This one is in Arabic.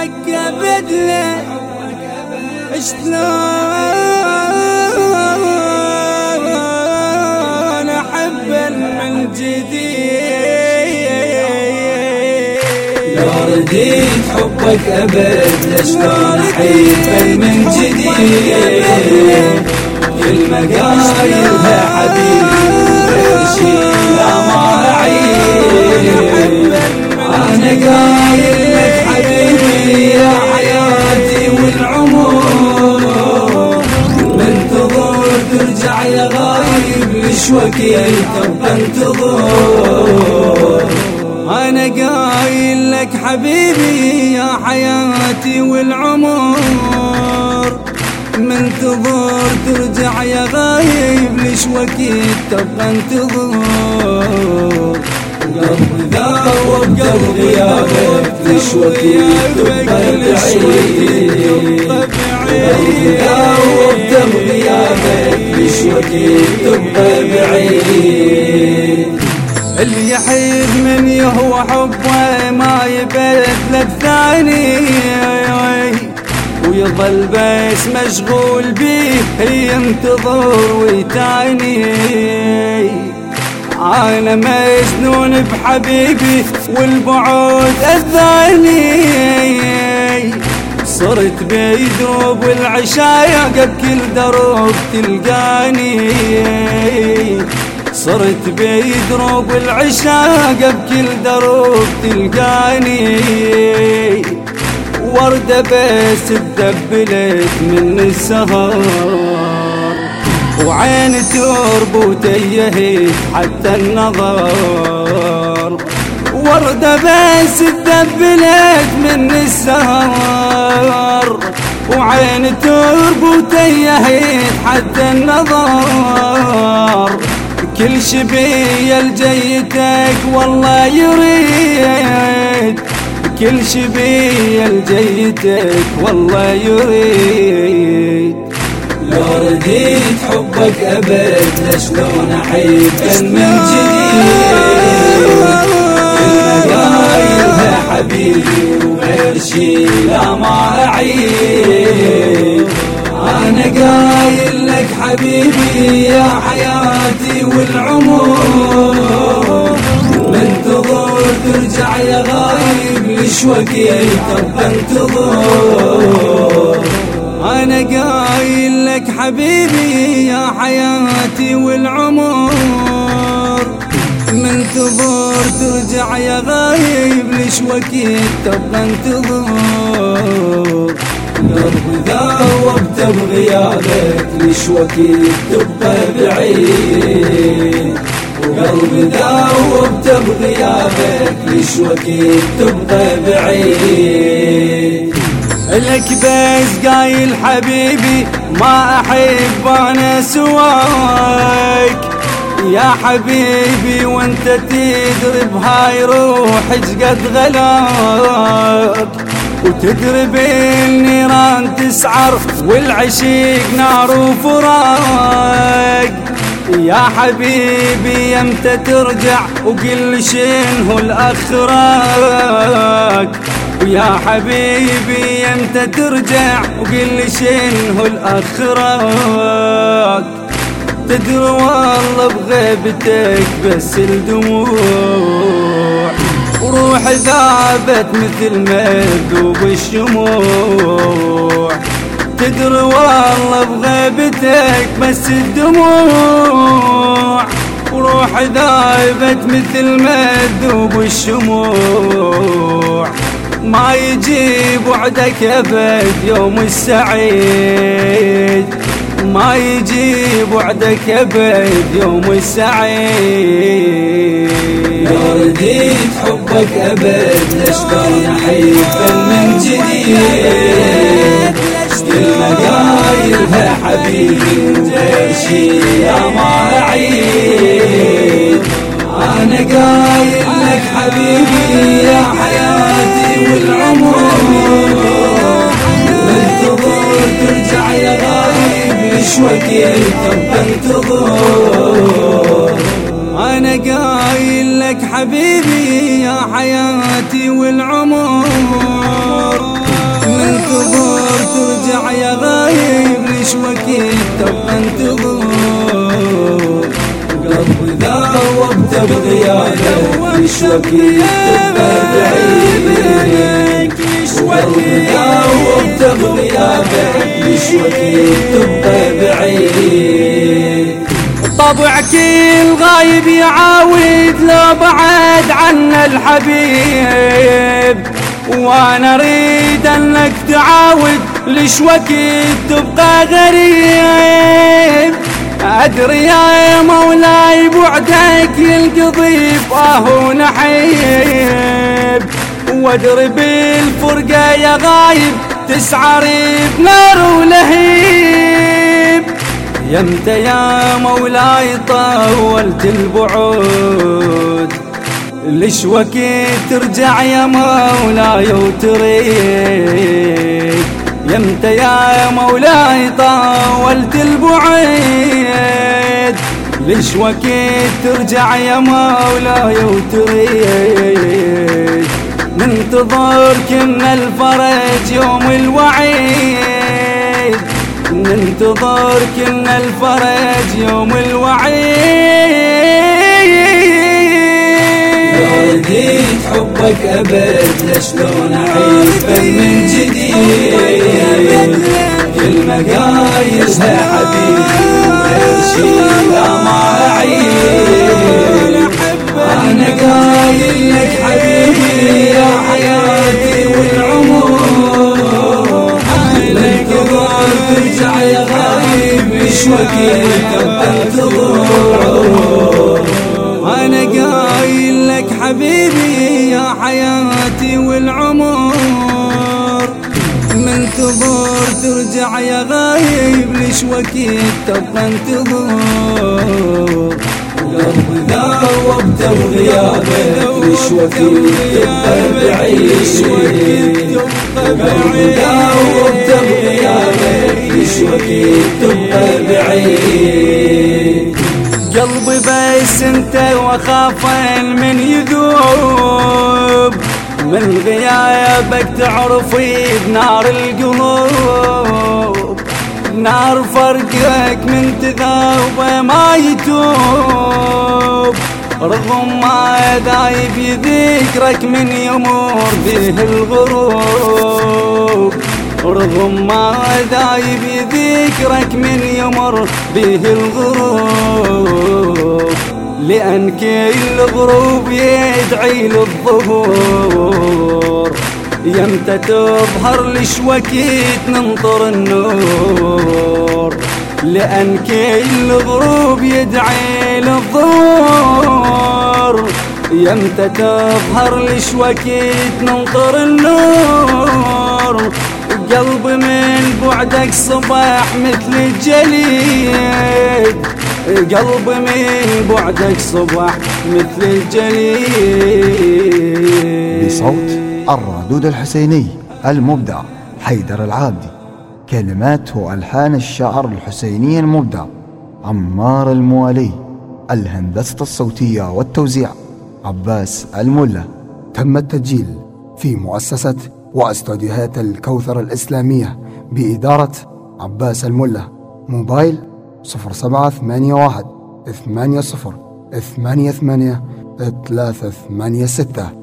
حبك ابد له شلون أحب من جديد؟ لو رديت حبك أبد شلون أحب من جديد؟ كل مقايلها حبيبي غير شي لا ما أعيد. أنا قايل لك يا حياتي والعمر منتظر ترجع يا غايب ليش وكيت بنتظر أنا قايل لك حبيبي يا حياتي والعمر. منتظر ترجع يا غايب ليش تبقى انتظر؟ قلبي ذاوب قلب غيابك ليش وكيت تبقى بعيد قلبي ذاوب قلب غيابك ليش وكيت تبقى بعيد اللي يحب من يهوى حبه ما يبدل الثاني. ويظل بس مشغول بيه ينتظر ويتاني أنا مجنون بحبيبي والبعد أذاني. صرت بيدروب والعشايا قد كل درب تلقاني. صرت بيدروب والعشايا قد كل درب تلقاني. وردة بس تدبلت من السهر. وعين ترب وتيهت حتى النظر. وردة بس تدبلت من السهر. وعين ترب وتيهت حتى النظر. كل شبيه لجيتك والله يريد. كل شبيه لجيتك والله يريد. لو رديت حبك أبد لشلون احبك من جديد. المقايلها حبيبي وغير شي لا ما أعيد. أنا قايل لك حبيبي يا حياتي والعمر. منتظر ترجع يا غايب ليش وكيت بنتظر أنا قايل لك حبيبي يا حياتي والعمر. منتظر ترجع يا غايب ليش وكيت تبقى انتظر؟ قلبي ذاوبت بغيابك ليش وكيت تبقى بعيد؟ وقلبي ذاوبت بغيابك ليش وكيت تبقى بعيد؟ لك بس قايل حبيبي ما أحب أنا سواك. يا حبيبي وأنت تدري بهاي روحك قد غلاك. وتدري بالنيران تسعر والعشيق نار وفراق. يا حبيبي يمتى ترجع وقل شنو الأخراك. ويا حبيبي يمتى ترجع وقل شنو الاخراك تدري والله بغيبتك بس الدموع. وروح ذابت مثل مذوب الشموع. تدري والله بغيبتك بس الدموع. وروح ذابت مثل مذوب الشموع. ما يجيب وعدك ابد يوم السعيد. ما يجيب وعدك ابد يوم السعيد. لو رديت حبك ابد لشلون احبك من جديد؟ كل مقايلها حبيبي وغير شي لا ما أعيد؟ أنا قايل لك حبيبي يا حياتي والعمر انتظر ترجع يا غايب شوقي انتظر أنا قايل لك حبيبي يا حياتي والعمر انتظر ترجع يا غايب ليش وكيت انتظر وقلبك بغيابك لشوكي تبقى بعيد طبع كل غايب يعاود لو بعد عنا الحبيب وأنا أريد أنك تعاود ليش وقت تبقى غريب. أدري يا مولاي بعدك ينقضي آه نحيب. وادري بالفرقة يا غايب تسعر بنار ولهيب. يمتى يا مولاي طولت البعود. ليش وقت ترجع يا مولاي وتريد؟ يمتى يا مولاي طولت البعيد. ليش وقت ترجع يا مولاي وتريد؟ ننتظرك من الفرج يوم الوعيد. ننتظرك من الفرج يوم لو رديت حبك أبد لشلون أعيش من جديد؟ كل مقايسها حبيبي وشي لا ما أنا قايل لك حبيبي يا حياتي والعمر. الانتظار ترجع يا غايب مش وقت تنتظر أنا قايل لك حبيبي يا حياتي والعمر. منتظر ترجع يا غايب ليش وقت تبقى انتظر؟ قلبي ذاوبت وغيابك ليش وقت تبقى بعيد قلبي ذاوبت وغيابك ليش وقت تبقى بعيد قلبي بس انت واخاف من يذوب من غيابك تعرفي بنار القلوب نار فرقك من تذوب ما يتوب. رغم ما دايب يذكرك من يمر به الغروب رغم ما دايب يذكرك من يمر به الغروب. لأن كل غروب يدعي للظهور. يمتى تظهر لش وكيت ننطر النور لأن كل غروب يدعي للظهور. يمتى تظهر لش وكيت ننطر النور قلب من بعدك صباح مثل الجليد. قلب من بعدك صباح مثل الجليد. بصوت؟ الرادود الحسيني المبدع حيدر العابدي كلمات وألحان الشاعر الحسيني المبدع عمار الموالي الهندسة الصوتية والتوزيع عباس الملا. تم التسجيل في مؤسسة واستوديوهات الكوثر الإسلامية بإدارة عباس الملا. موبايل 0781 80 88 386